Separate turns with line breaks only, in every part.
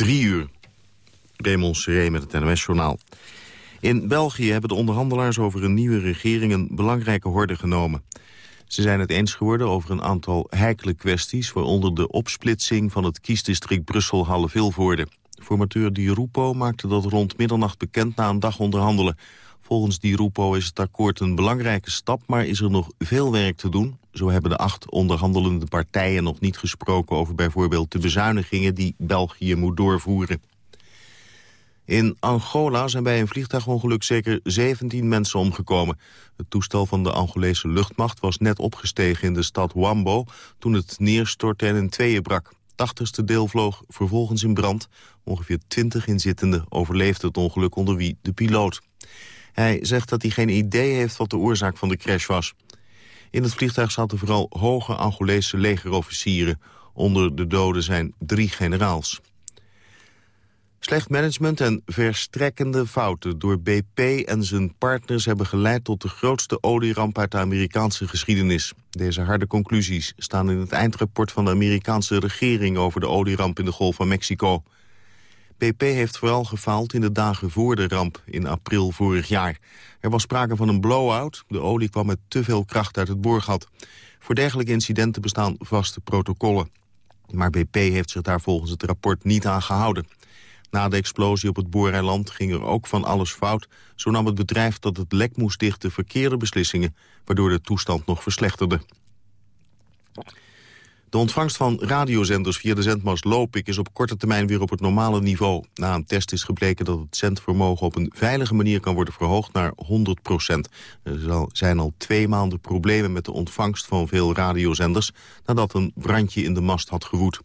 Drie uur. Raymond Seré met het NOS-journaal. In België hebben de onderhandelaars over een nieuwe regering een belangrijke horde genomen. Ze zijn het eens geworden over een aantal heikele kwesties... waaronder de opsplitsing van het kiesdistrict Brussel-Halle-Vilvoorde. Formateur Di Rupo maakte dat rond middernacht bekend na een dag onderhandelen. Volgens Di Rupo is het akkoord een belangrijke stap... maar is er nog veel werk te doen. Zo hebben de acht onderhandelende partijen nog niet gesproken... over bijvoorbeeld de bezuinigingen die België moet doorvoeren. In Angola zijn bij een vliegtuigongeluk zeker 17 mensen omgekomen. Het toestel van de Angolese luchtmacht was net opgestegen in de stad Wambo... toen het neerstortte en in tweeën brak. Tachtigste deel vloog vervolgens in brand. Ongeveer 20 inzittenden overleefden het ongeluk onder wie de piloot. Hij zegt dat hij geen idee heeft wat de oorzaak van de crash was. In het vliegtuig zaten vooral hoge Angolese legerofficieren. Onder de doden zijn drie generaals. Slecht management en verstrekkende fouten door BP en zijn partners... hebben geleid tot de grootste olieramp uit de Amerikaanse geschiedenis. Deze harde conclusies staan in het eindrapport van de Amerikaanse regering... over de olieramp in de Golf van Mexico. BP heeft vooral gefaald in de dagen voor de ramp in april vorig jaar. Er was sprake van een blow-out. De olie kwam met te veel kracht uit het boorgat. Voor dergelijke incidenten bestaan vaste protocollen. Maar BP heeft zich daar volgens het rapport niet aan gehouden. Na de explosie op het Booreiland ging er ook van alles fout. Zo nam het bedrijf dat het lek moest dichten verkeerde beslissingen... waardoor de toestand nog verslechterde. De ontvangst van radiozenders via de zendmast Lopik is op korte termijn weer op het normale niveau. Na een test is gebleken dat het zendvermogen op een veilige manier kan worden verhoogd naar 100 procent. Er zijn al twee maanden problemen met de ontvangst van veel radiozenders nadat een brandje in de mast had gewoed.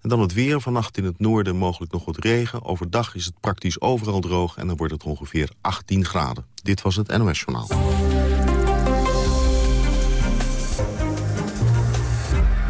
En dan het weer. Vannacht in het noorden mogelijk nog wat regen. Overdag is het praktisch overal droog en dan wordt het ongeveer 18 graden. Dit was het NOS Journaal.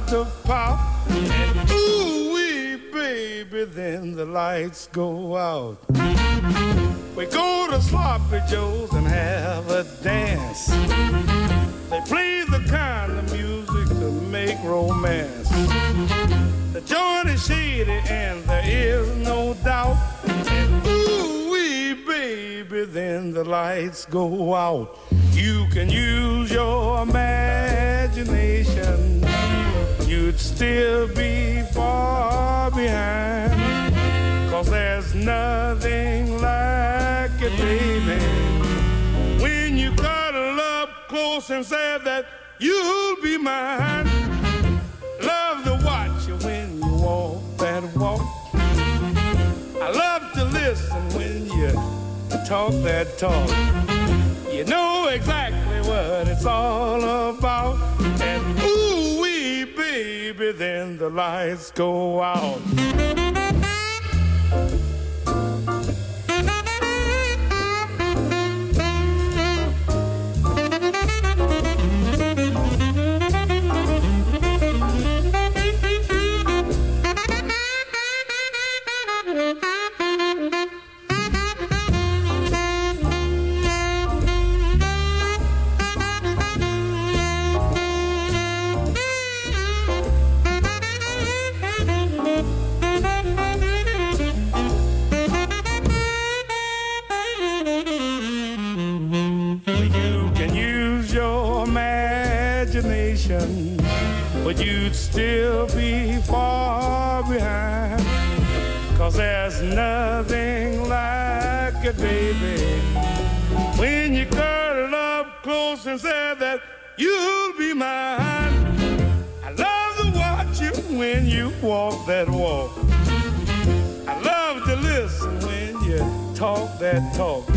To pop. Ooh wee, baby, then the lights go out. We go to Sloppy Joe's and have a dance. They play the kind of music to make romance. The joint is shady and there is no doubt. Ooh wee, baby, then the lights go out. You can use your imagination still be far behind. Cause there's nothing like it, baby. When you cuddle up close and say that you'll be mine. Love to watch you when you walk that walk. I love to listen when you talk that talk. You know exactly what it's all about. Then the lights go out. Cause there's nothing like it, baby. When you cuddle up close and say that you'll be mine. I love to watch you when you walk that walk. I love to listen when you talk that talk.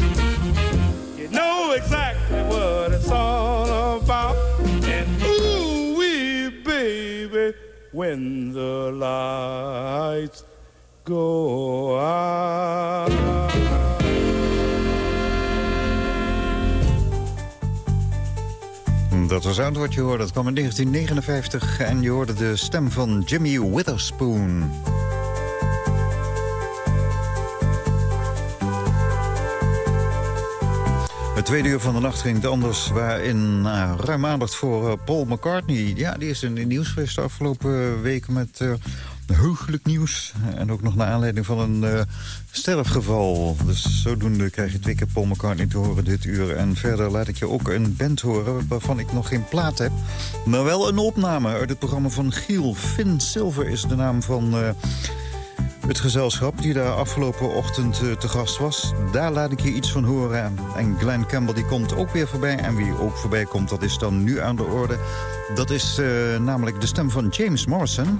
You know exactly what it's all about. And ooh wee baby, when the lights go.
Dat was uit wat je hoorde. Dat kwam in 1959 en je hoorde de stem van Jimmy Witherspoon. Het tweede uur van de nacht ging het anders, waarin uh, ruim aandacht voor uh, Paul McCartney. Ja, die is in het nieuws geweest de afgelopen weken met heugelijk nieuws. En ook nog naar aanleiding van een uh, sterfgeval. Dus zodoende krijg je twee keer Paul McCartney te horen dit uur. En verder laat ik je ook een band horen waarvan ik nog geen plaat heb. Maar wel een opname uit het programma van Giel. Finn Silver is de naam van... Uh, het gezelschap die daar afgelopen ochtend uh, te gast was. Daar laat ik je iets van horen. En Glenn Campbell die komt ook weer voorbij. En wie ook voorbij komt, dat is dan nu aan de orde. Dat is namelijk de stem van James Morrison.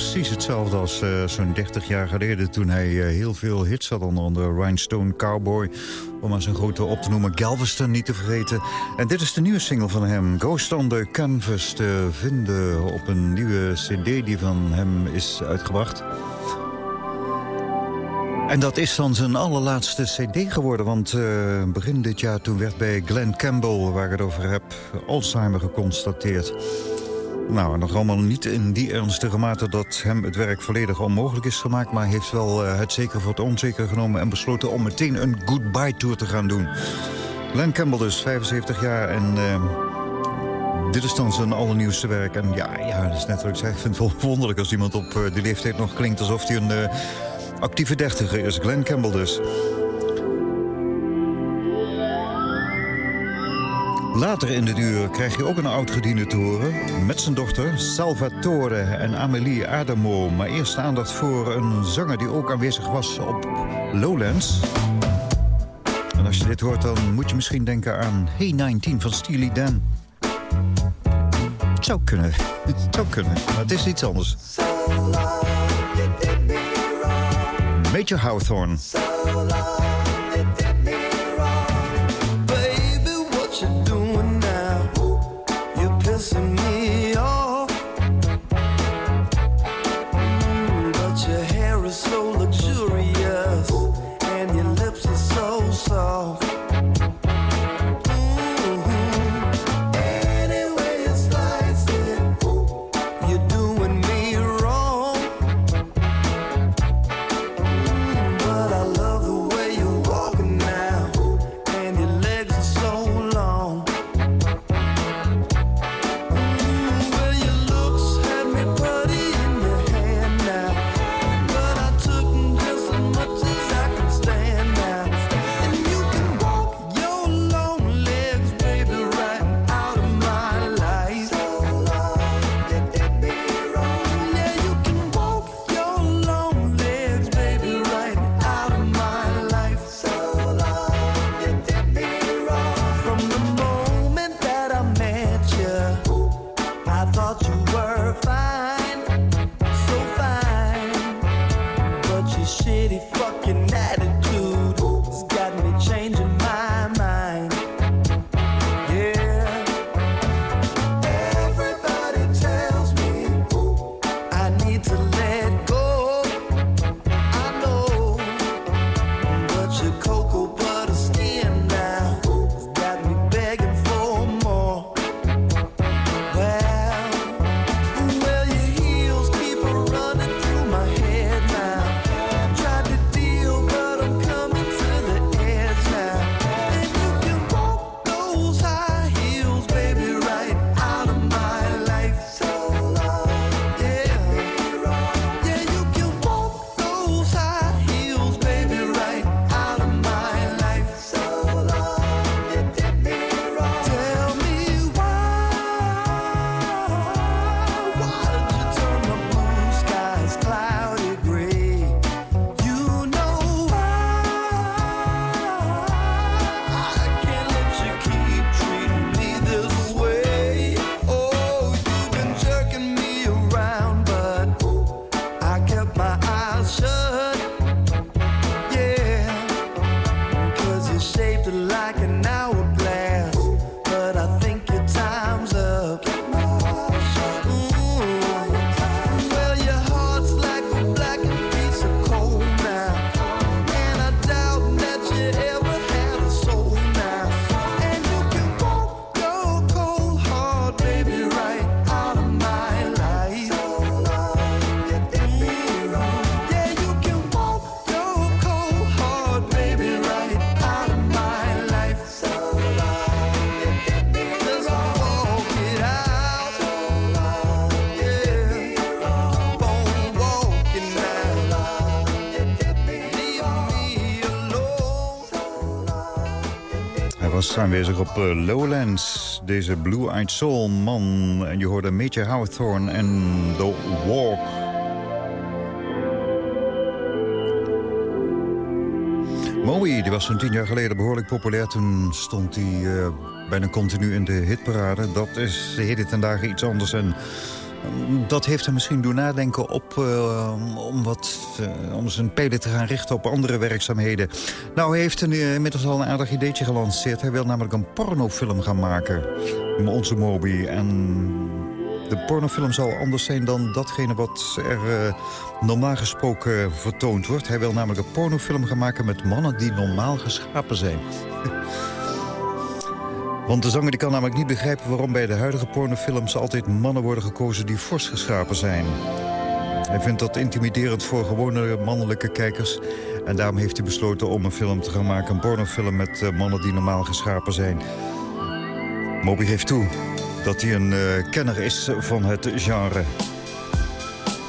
Precies hetzelfde als eh, zo'n 30 jaar geleden... toen hij eh, heel veel hits had, onder andere Rhinestone Cowboy... om maar zijn grote op te noemen, Galveston niet te vergeten. En dit is de nieuwe single van hem, Ghost on the Canvas... te vinden op een nieuwe cd die van hem is uitgebracht. En dat is dan zijn allerlaatste cd geworden. Want eh, begin dit jaar toen werd bij Glenn Campbell, waar ik het over heb... Alzheimer geconstateerd. Nou, nog allemaal niet in die ernstige mate dat hem het werk volledig onmogelijk is gemaakt... maar heeft wel eh, het zeker voor het onzeker genomen... en besloten om meteen een goodbye tour te gaan doen. Glenn Campbell dus, 75 jaar en... eh, dit is dan zijn allernieuwste werk. En ja, ja, dat is net wat ik zeg. Ik vind het wel wonderlijk als iemand op eh, die leeftijd nog klinkt... alsof hij een eh, actieve dertiger is. Glenn Campbell dus. Later in dit uur krijg je ook een oud-gediende te met zijn dochter Salvatore en Amelie Adamo. Maar eerst aandacht voor een zanger die ook aanwezig was op Lowlands. En als je dit hoort, dan moet je misschien denken aan Hey 19 van Steely Dan. Het zou kunnen, het zou kunnen, maar het is iets anders. Major Hawthorne. Aanwezig op eh, Lowlands, deze Blue Eyed Soul man. En je hoorde Major Hawthorne en The Walk. Moby, die was zo'n tien jaar geleden behoorlijk populair. Toen stond hij eh, bijna continu in de hitparade. Dat is heden ten dagen iets anders. En dat heeft hem misschien doen nadenken op, eh, om, wat, eh, om zijn pijlen te gaan richten op andere werkzaamheden. Nou, hij heeft een, eh, inmiddels al een aardig ideetje gelanceerd. Hij wil namelijk een pornofilm gaan maken. Onze Moby. En de pornofilm zal anders zijn dan datgene wat er normaal gesproken vertoond wordt. Hij wil namelijk een pornofilm gaan maken met mannen die normaal geschapen zijn. Want de zanger die kan namelijk niet begrijpen waarom bij de huidige pornofilms altijd mannen worden gekozen die fors geschapen zijn. Hij vindt dat intimiderend voor gewone mannelijke kijkers. En daarom heeft hij besloten om een film te gaan maken. Een pornofilm met eh, mannen die normaal geschapen zijn. Moby geeft toe dat hij een eh, kenner is van het genre.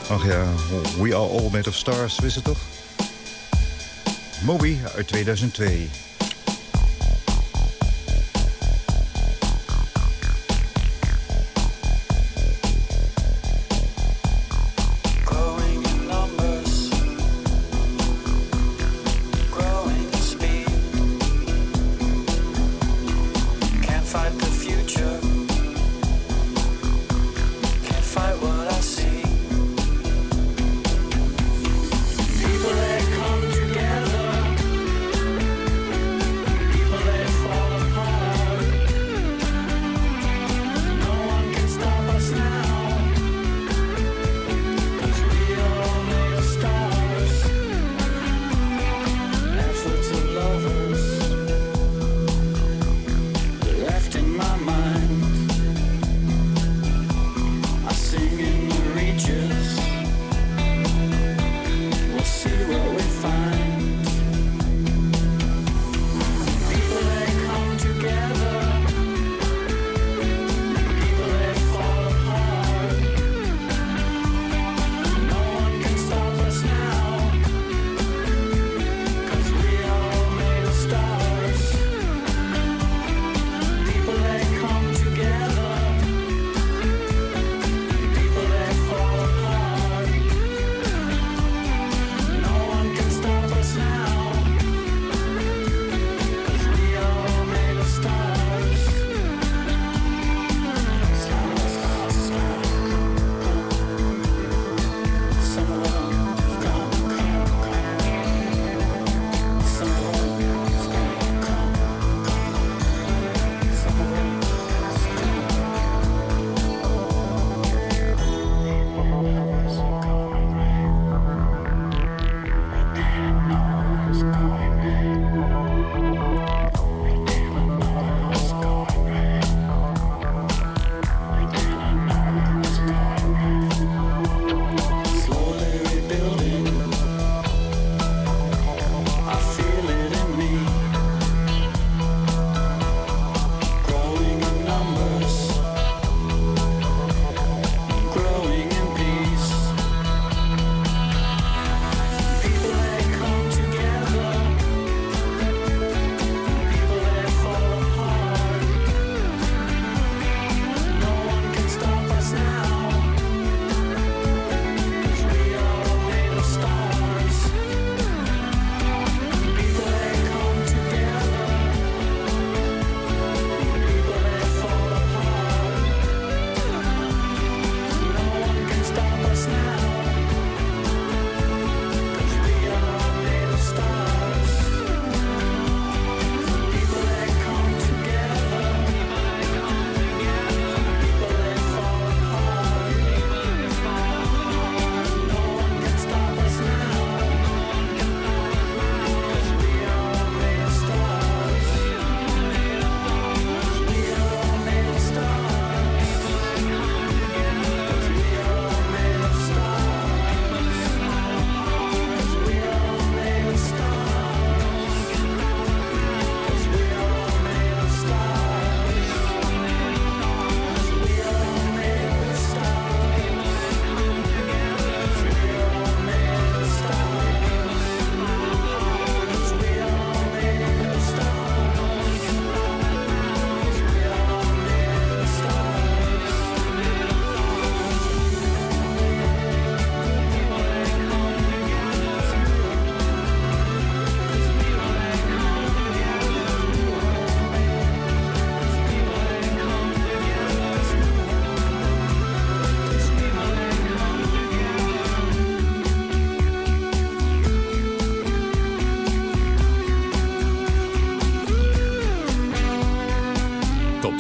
Ach ja, We Are All Made of Stars, wist je toch? Moby uit 2002.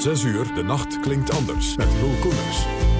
6 uur, de nacht klinkt anders. Met Roel Koeners.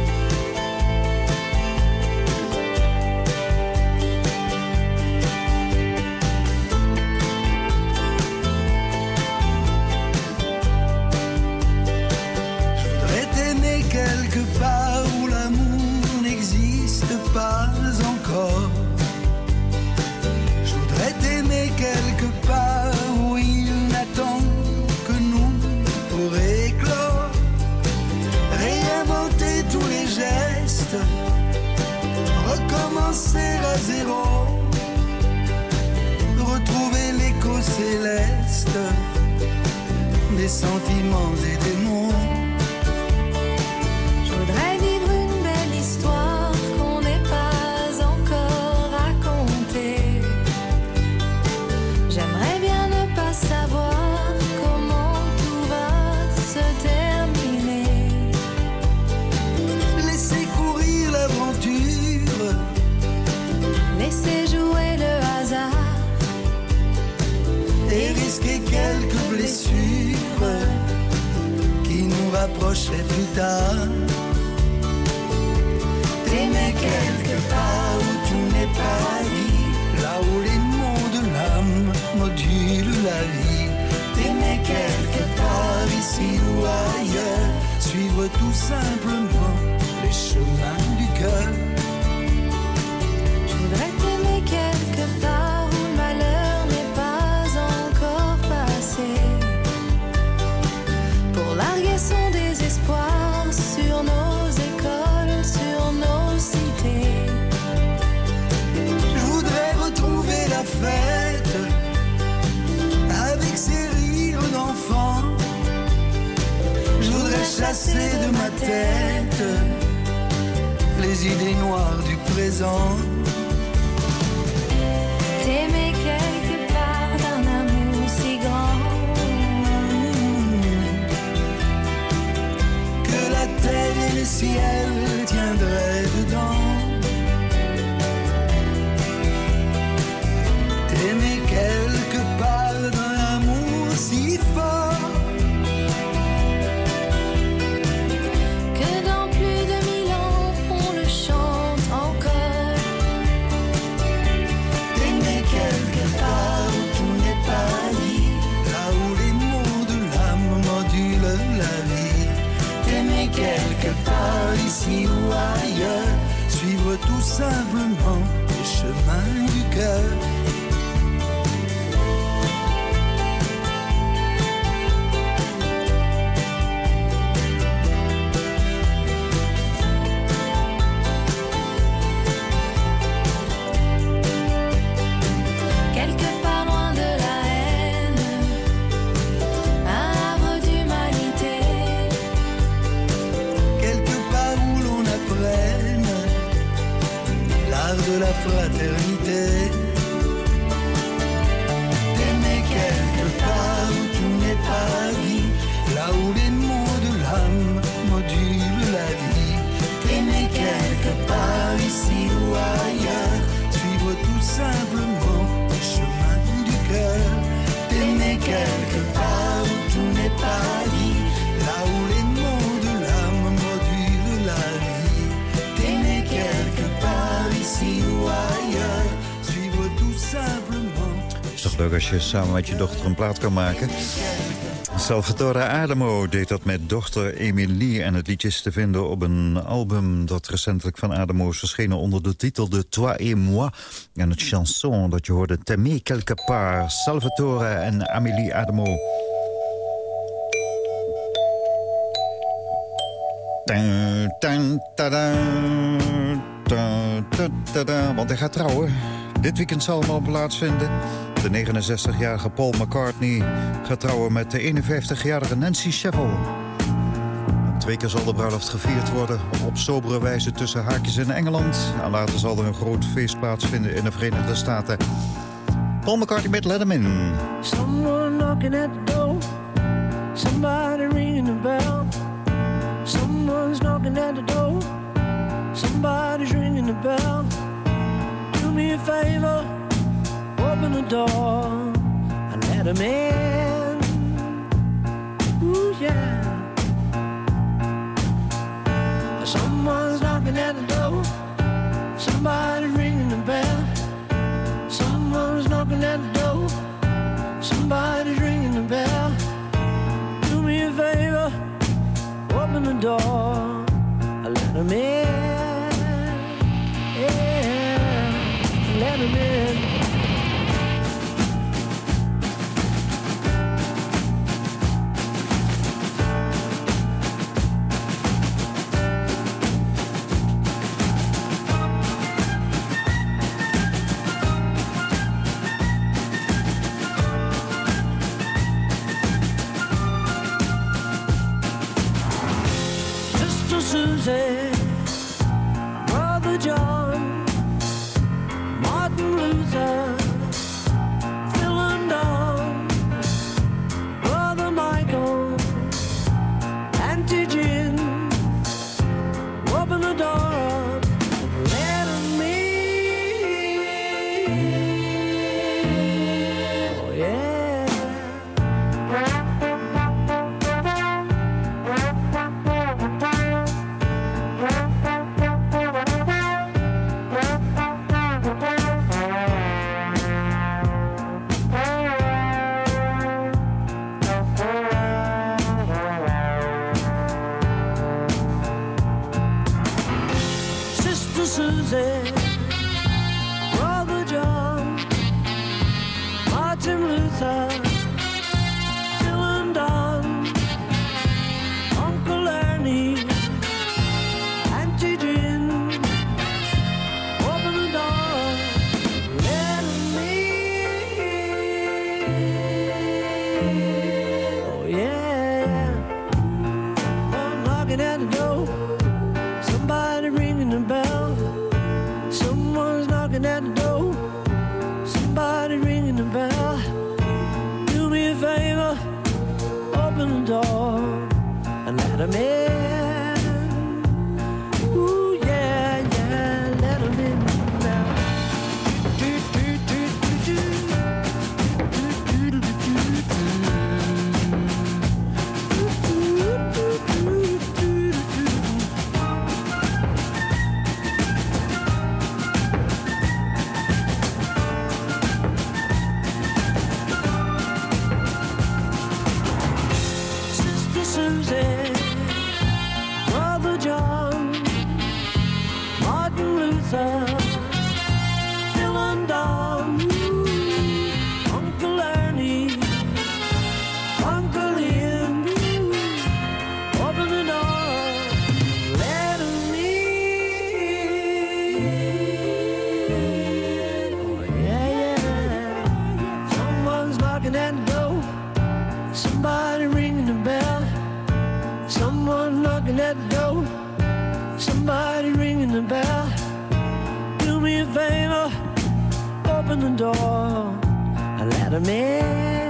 samen met je dochter een plaat kan maken. Salvatore Adamo deed dat met dochter Emilie... en het liedje is te vinden op een album dat recentelijk van Adamo is verschenen... onder de titel De Toi et Moi. En het chanson dat je hoorde, te quelque part, Salvatore en Amélie Adamo. Wat want hij gaat trouwen. Dit weekend zal hem al plaatsvinden. De 69-jarige Paul McCartney gaat trouwen met de 51-jarige Nancy Sheffel. Twee keer zal de bruiloft gevierd worden, op sobere wijze tussen haakjes in Engeland. En later zal er een groot feest plaatsvinden in de Verenigde Staten. Paul McCartney met Let Him In.
Someone knocking at the door, somebody ringing the bell. Someone's knocking at the door, somebody's ringing the bell. Do me a favor. Open the door I let him in. Ooh, yeah. Someone's knocking at the door. Somebody's ringing the bell. Someone's knocking at the door. Somebody's ringing the bell. Do me a favor. Open the door. I let him in. Yeah. Let him in. Someone knocking at the door. Somebody ringing the bell. Do me a favor, open the door and let 'em in.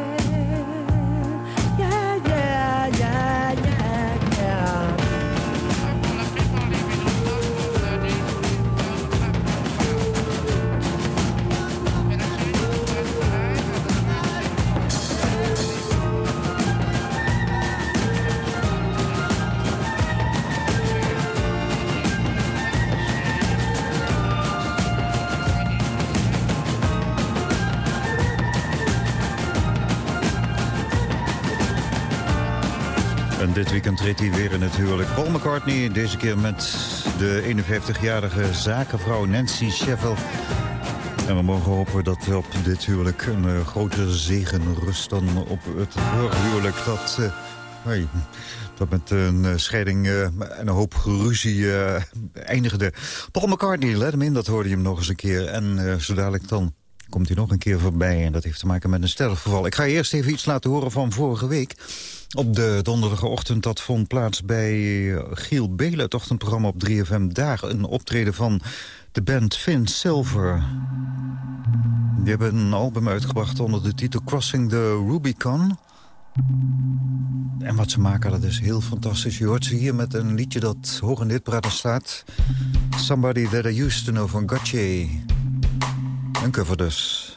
Dit weekend treedt hij weer in het huwelijk. Paul McCartney, deze keer met de 51-jarige zakenvrouw Nancy Sheffield. En we mogen hopen dat op dit huwelijk een eh, grotere zegen rust dan op het vorige huwelijk. Dat, eh, dat met een eh, scheiding en een hoop geruzie eindigde. Paul McCartney, let hem in, dat hoorde je hem nog eens een keer. En zo dadelijk dan komt hij nog een keer voorbij. En dat heeft te maken met een sterfgeval. Ik ga eerst even iets laten horen van vorige week. Op de donderdagochtend, dat vond plaats bij eh, Giel Belen, het ochtendprogramma op 3FM. Daar een optreden van de band Finn Silver. Die hebben een album uitgebracht onder de titel Crossing the Rubicon. En wat ze maken, dat is heel fantastisch. Je hoort ze hier met een liedje dat hoog in dit praten staat. Somebody That I Used To Know van Gotye. Een cover dus.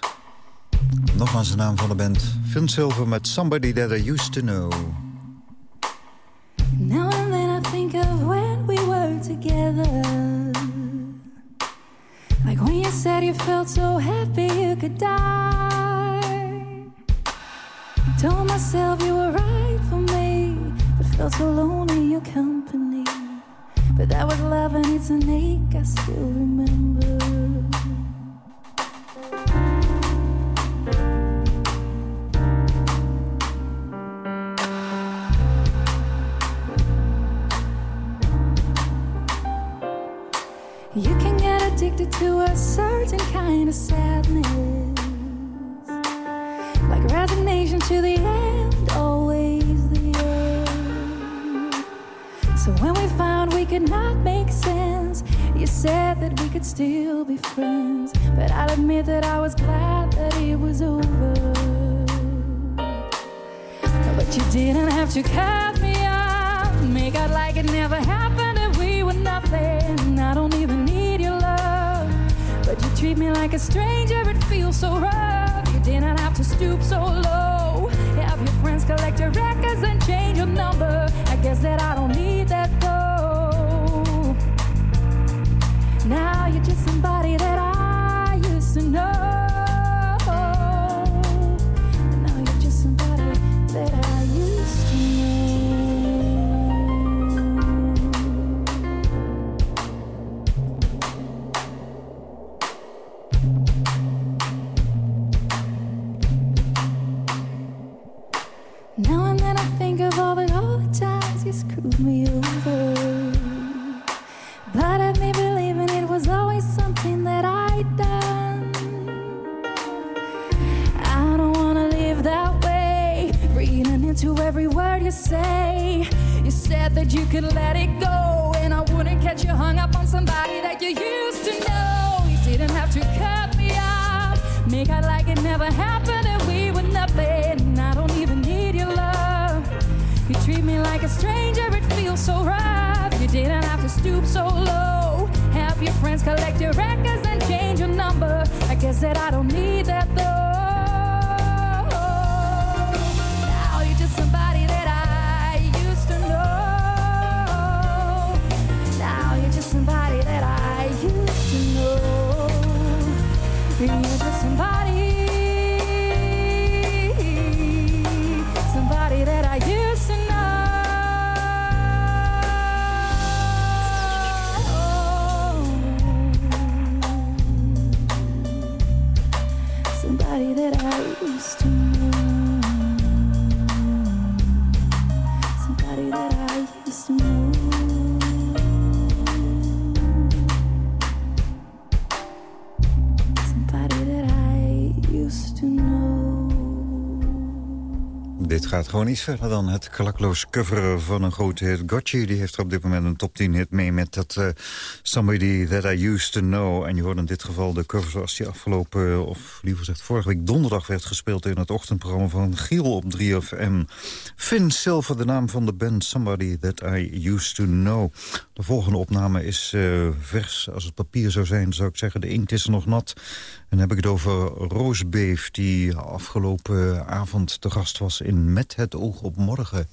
Nogmaals de naam van de band. Vin Silver met Somebody That I Used To Know.
Now and then I think of when we were together.
Like when you said you felt so happy you could die. I told myself you were right for me. But felt so lonely in your company. But that was love and it's an ache I still remember. That we could still be friends. But I'll admit that I was glad that it was over. But you didn't have to cut me off, make out like it never happened and we were nothing. I don't even need your love, but you treat me like a stranger. It feels so rough. You didn't have to stoop so low. Have your friends collect your records and change your number. I guess that I don't could let it go, and I wouldn't catch you hung up on somebody that you used to know. You didn't have to cut me off, make out like it never happened, and we were nothing. I don't even need your love. You treat me like a stranger, it feels so rough. You didn't have to stoop so low. Have your friends collect your records and change your number. I guess that I don't need that
gaat gewoon iets verder dan het klakloos coveren van een grote hit. Gotchi die heeft er op dit moment een top 10 hit mee met dat eh, Somebody That I Used To Know. En je hoort in dit geval de cover zoals die afgelopen, of liever gezegd vorige week donderdag werd gespeeld in het ochtendprogramma van Giel op 3FM. Finn Silver, de naam van de band Somebody That I Used To Know. De volgende opname is eh, vers als het papier zou zijn, zou ik zeggen. De inkt is nog nat. En dan heb ik het over Roosbeef, die afgelopen avond te gast was in Met het oog op morgen.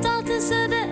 Dat is de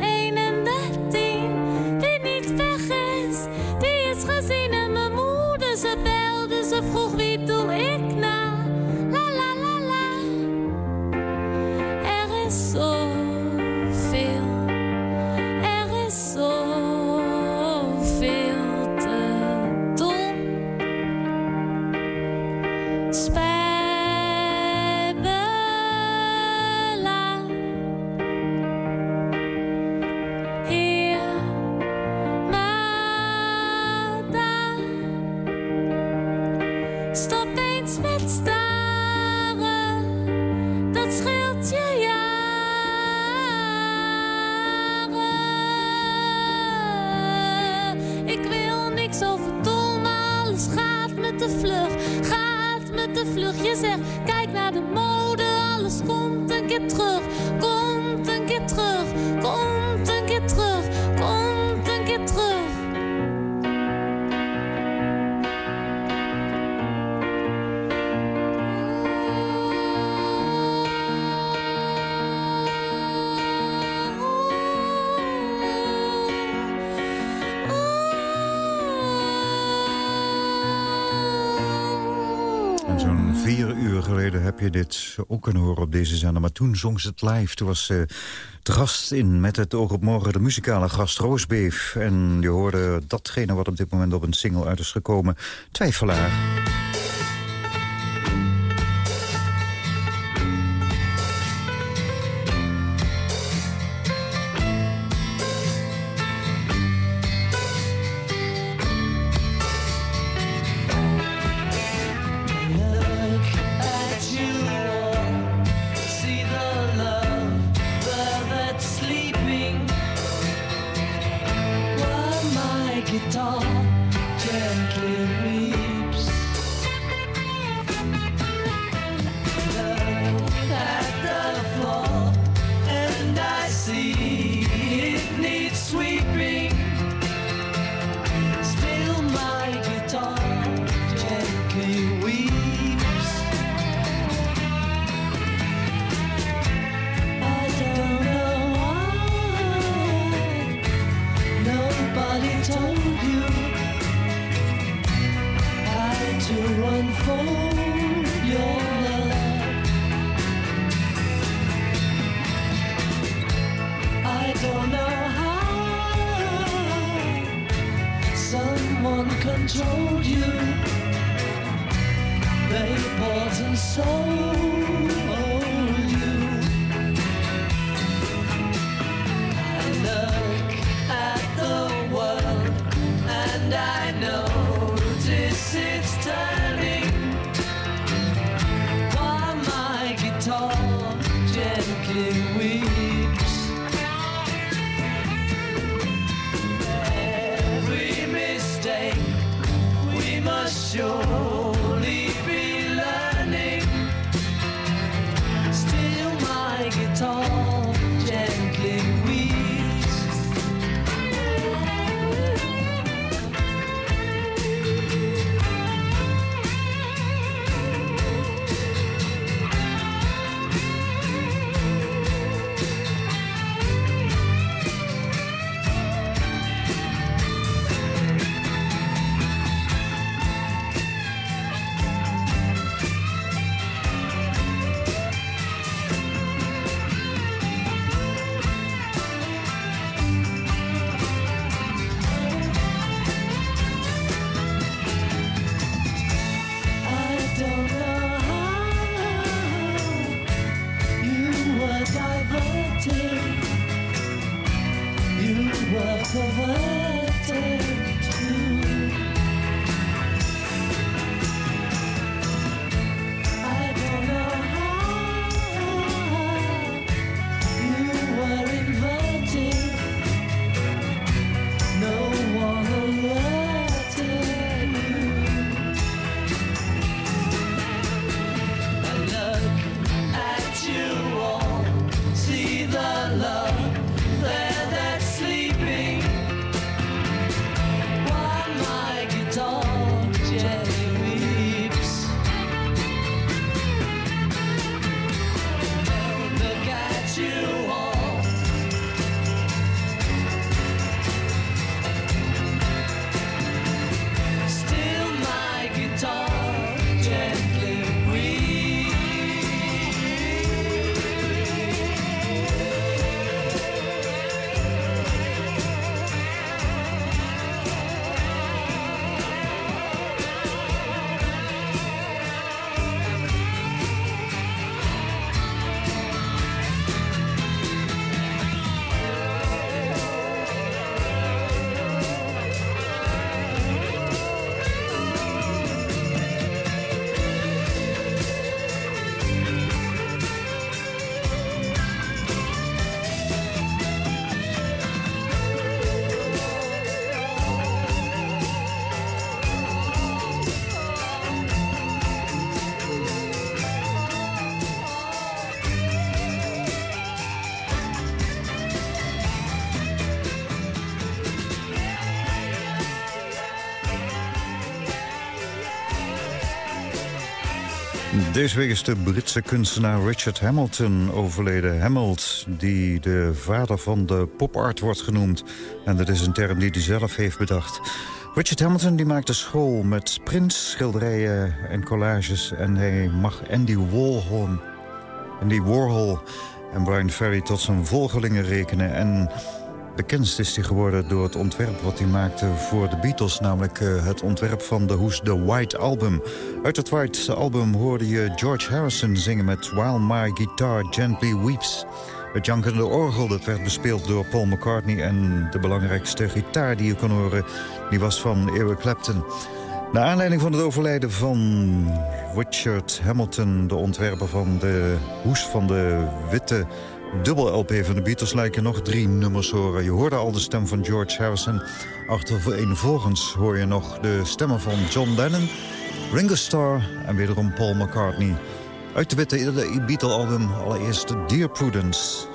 ook kunnen horen op deze zender. Maar toen zong ze het live. Toen was ze het gast in met het oog op morgen de muzikale gast Roosbeef. En je hoorde datgene wat op dit moment op een single uit is gekomen. Twijfelaar.
Deze week is de Britse kunstenaar Richard Hamilton overleden. Hamilton, die de vader van de popart wordt genoemd. En dat is een term die hij zelf heeft bedacht. Richard Hamilton die maakte school met prints, schilderijen en collages. En hij mag Andy Warhol, Andy Warhol en Brian Ferry tot zijn volgelingen rekenen. En bekendst is hij geworden door het ontwerp wat hij maakte voor de Beatles. Namelijk eh, het ontwerp van de hoes The White Album. Uit het White Album hoorde je George Harrison zingen met While My Guitar Gently Weeps. Het jankende orgel dat werd bespeeld door Paul McCartney... en de belangrijkste gitaar die je kon horen, die was van Eric Clapton. Naar aanleiding van het overlijden van Richard Hamilton... de ontwerper van de hoes van de witte dubbel LP van de Beatles... lijken nog drie nummers horen. Je hoorde al de stem van George Harrison. Achtereenvolgens hoor je nog de stemmen van John Lennon... Ringo Starr en wederom Paul McCartney... Uit de witte Beatle-album allereerst Dear Prudence.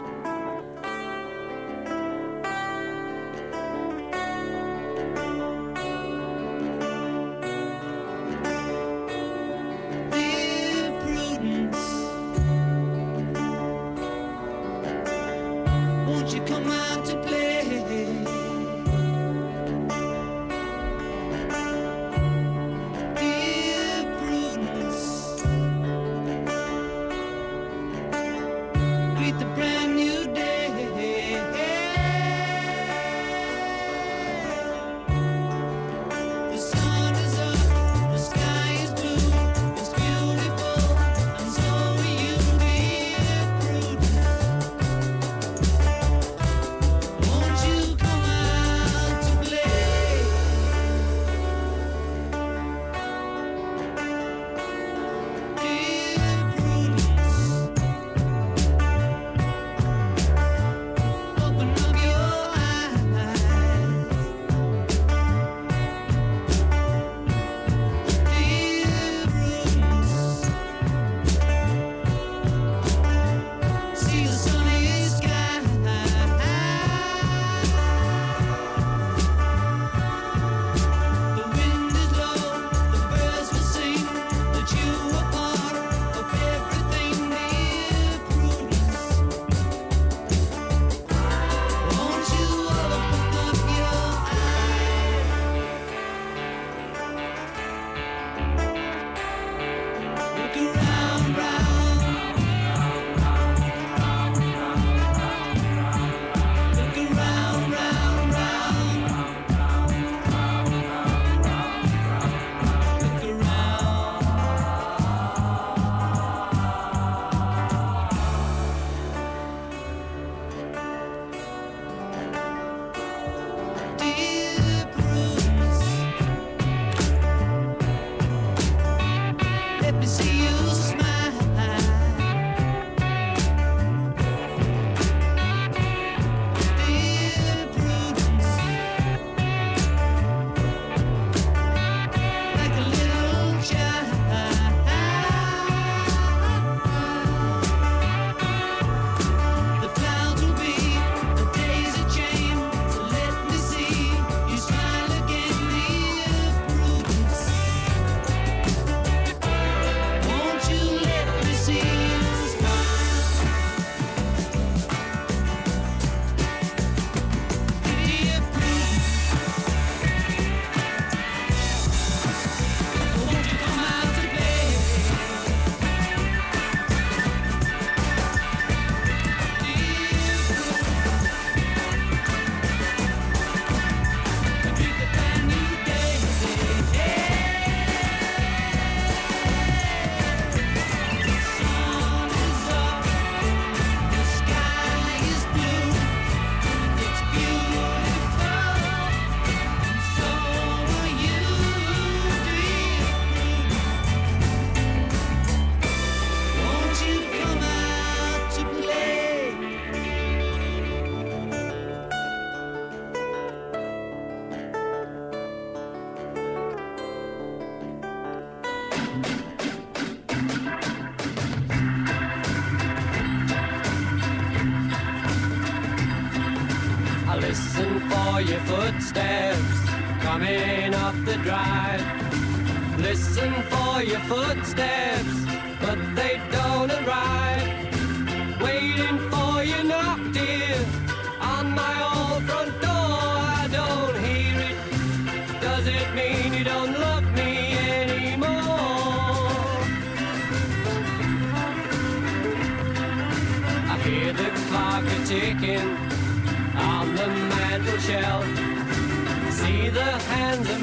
You come out to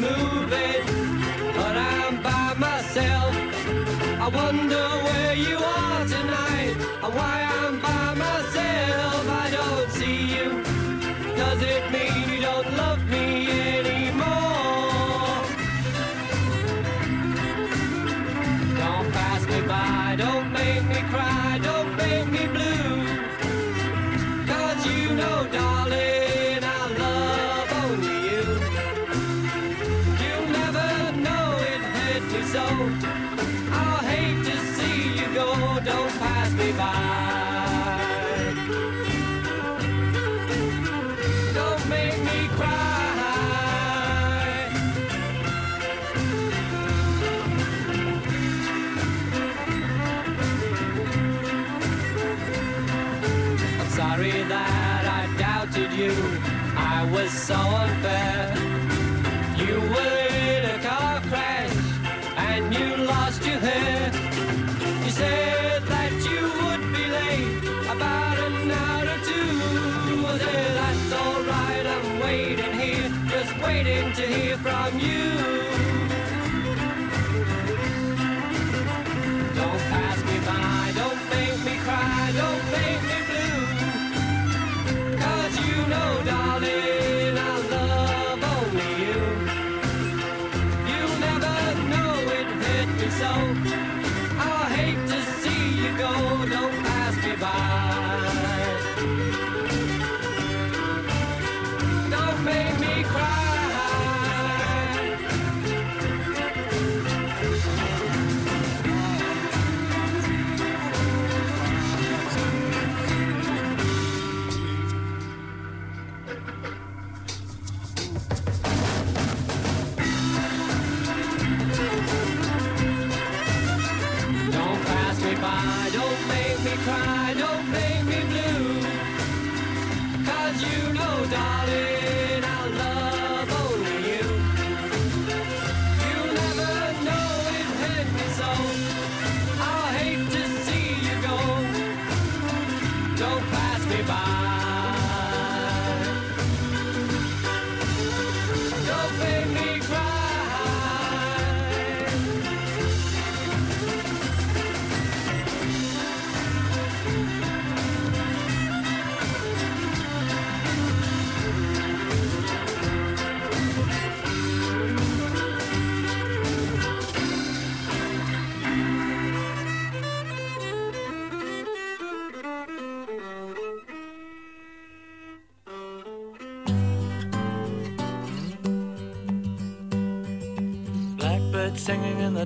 moving, but I'm by myself. I wonder where you are tonight and why hear from you. Don't pass me by, don't make me cry, don't make me blue. Cause you know, darling, I love only you. You'll never know it hit me so.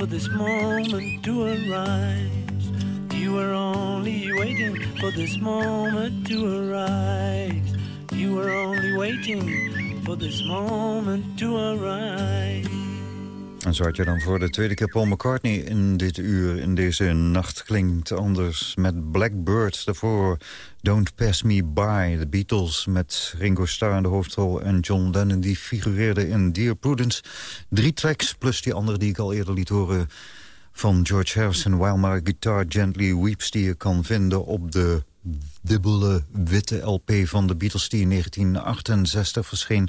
For this moment to arise. You were only waiting for this moment to arise. You were only waiting for this moment to arise.
En zo had je dan voor de tweede keer Paul McCartney in dit uur, in deze nacht klinkt anders. Met Blackbird daarvoor, Don't Pass Me By. De Beatles met Ringo Starr in de hoofdrol en John Lennon die figureerde in Dear Prudence. Drie tracks plus die andere die ik al eerder liet horen van George Harrison. While My Guitar Gently Weeps die je kan vinden op de dubbele witte LP van de Beatles die in 1968 verscheen.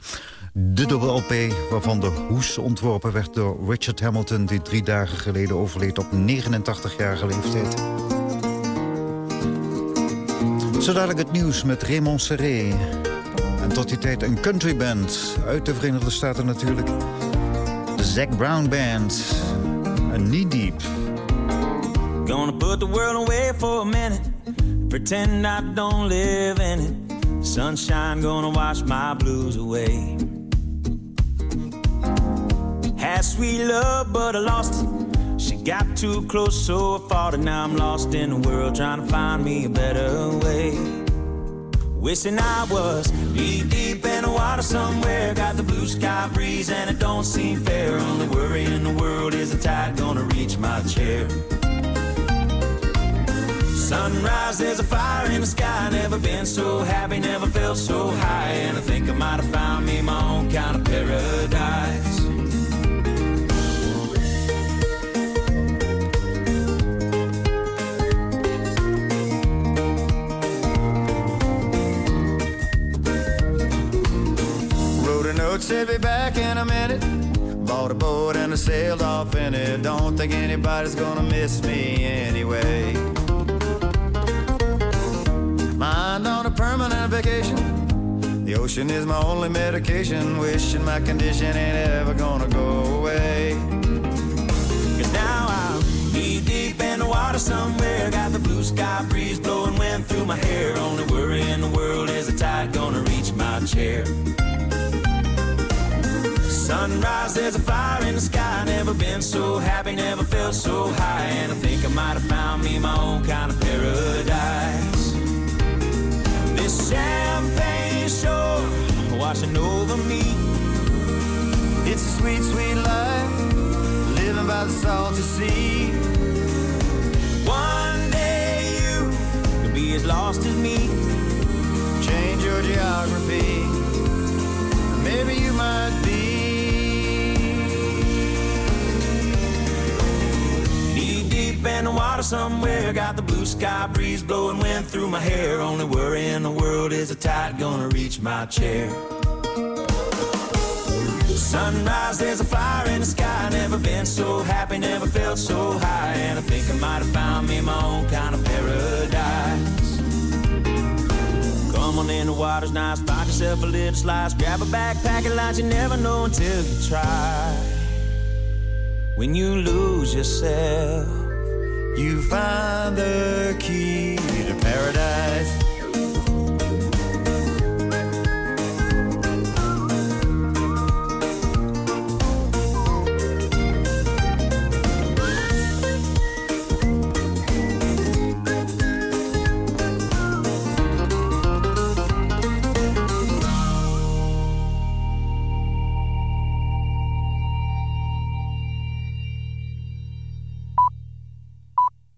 De dubbele LP waarvan de hoes ontworpen werd door Richard Hamilton... die drie dagen geleden overleed op 89-jarige leeftijd. Zo dadelijk het nieuws met Raymond Serré. En tot die tijd een countryband uit de Verenigde Staten natuurlijk. De Zac Brown Band. Een Knee Deep.
Gonna put the world away for a minute. Pretend I don't live in it. Sunshine gonna wash my blues away. Had sweet love, but I lost it. She got too close, so I fought it. Now I'm lost in the world, trying to find me a better way. Wishing I was deep, deep in the water somewhere. Got the blue sky breeze, and it don't seem fair. Only worry in the world is the tide gonna reach my chair. Sunrise, there's a fire in the sky. Never been so happy, never felt so high. And I think I might have found me my own kind of paradise.
Wrote a note, said be back in a minute. Bought a boat and I sailed off in it. Don't think anybody's gonna miss me anyway. Mind on a permanent vacation. The ocean is my only medication. Wishing my condition ain't ever gonna go away.
Cause now I'm knee deep in the water somewhere. Got the blue sky breeze blowing wind through my hair. Only worry in the world is the tide gonna reach my chair. Sunrise, there's a fire in the sky. Never been so happy, never felt so high. And I think I might have found me my own kind of paradise. Champagne shore washing over me.
It's a sweet, sweet life. Living by the salty sea.
One day you could be as lost as me.
Change your geography. Maybe you might be.
Deep in the water somewhere. Got the blue sky breeze blowing wind through my hair. Only worry in the world is the tide gonna reach my chair. Sunrise, there's a fire in the sky. Never been so happy, never felt so high. And I think I might have found me my own kind of paradise. Come on in, the water's nice. Find yourself a little slice. Grab a backpack and lunch. You never know until you try. When you lose yourself,
you find the key to paradise.